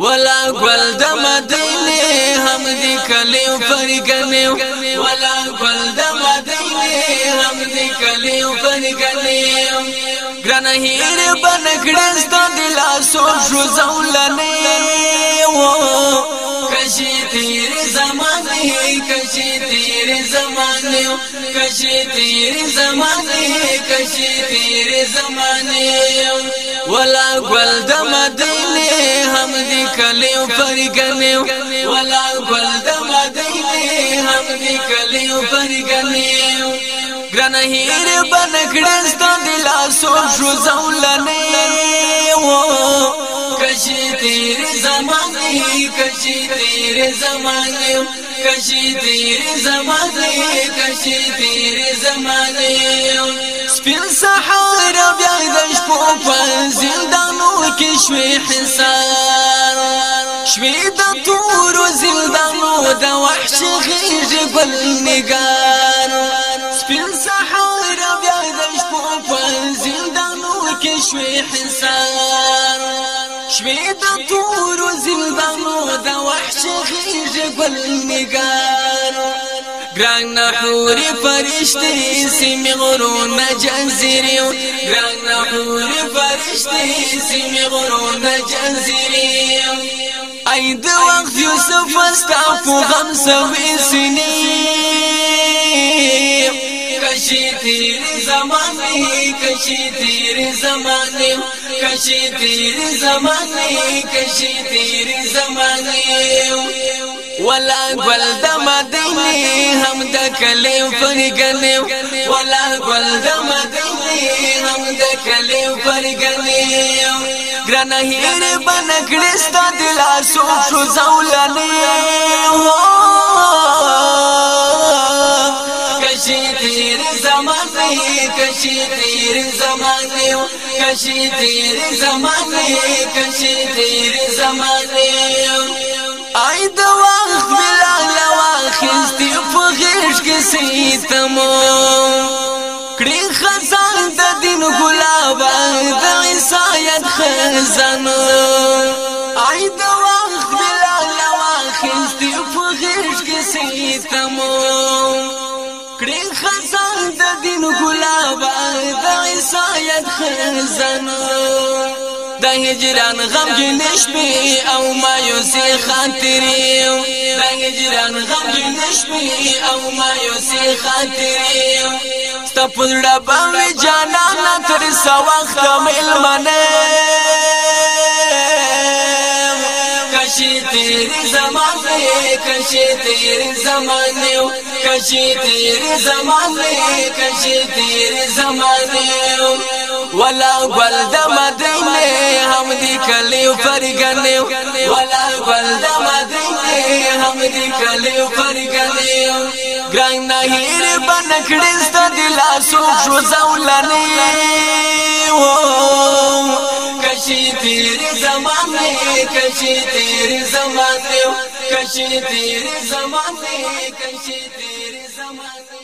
ولا گل د مدینه هم دې کلیو فرګنیو ولا گل د مدینه هم دې کلیو فرګنیو ګران هیر بنګړن ست دل اسو شو زولنه و کشي تیر زمان کشی تیر زمانے کشی تیر زمانے کشی تیر زمانے ولا گل د مدینے ہم دی کلیو فرگنے ولا گل د مدینے ہم دی کلیو فرگنے گرنه هیر بنکړې ستو دلا سو شو زولنه و کشی تیر زمانی کشی تیر زمانی کشی تیر زمانی کشی تیر زمانی سپین سحر بیا د شپو په زندانو کې شوي حصار شوي د تور زندانو د وحش غیږ بل نگار سپین سحر بیا د شپو په زندانو کې شوي حصار شبيد د تور زندانو وحش غیږ ګل نگار ګران نحوري فرشتي سیم غرون جنزيري ګران نحوري فرشتي سیم غرون جنزيري اې د وخت یوسف استعفو غم سوي سنين کشی تیر زمانے کشی تیر زمانے کشی تیری زمانی کشی تیری زمانی ولا گل د مدینه هم د کلیم فرګنه ولا گل د مدینه هم د کلیم فرګنه ګرنه هیر بنګړې ست دلار سو شو زولانه کشی تیر زمانے کشی تیر زمانے کشی تیر زمانے آئی دواخ ملا لواخ استی پغیش کسی تمو کڑی خزا خزان د دین ګلاب د عیسایت خزان د هجران غم جنش په او ما یوسي خاطري د هجران غم جنش په او ما یوسي خاطري ستپړه باندې جانا تر سوخت مل منه کشی تیر زمان کشی تیر زمان کشی تیر زمانے کشی تیر زمانے ولا گل د مدینے ہم دی کلی فرگنے ولا گل د مدینے ہم دی کلی فرگنے گرنگ نہ ہیر بن کڑست دل اسو شو زولنے کشی تیر زمانے کشی تیر زمانے کشی تیری زمانے کشی تیری زمانے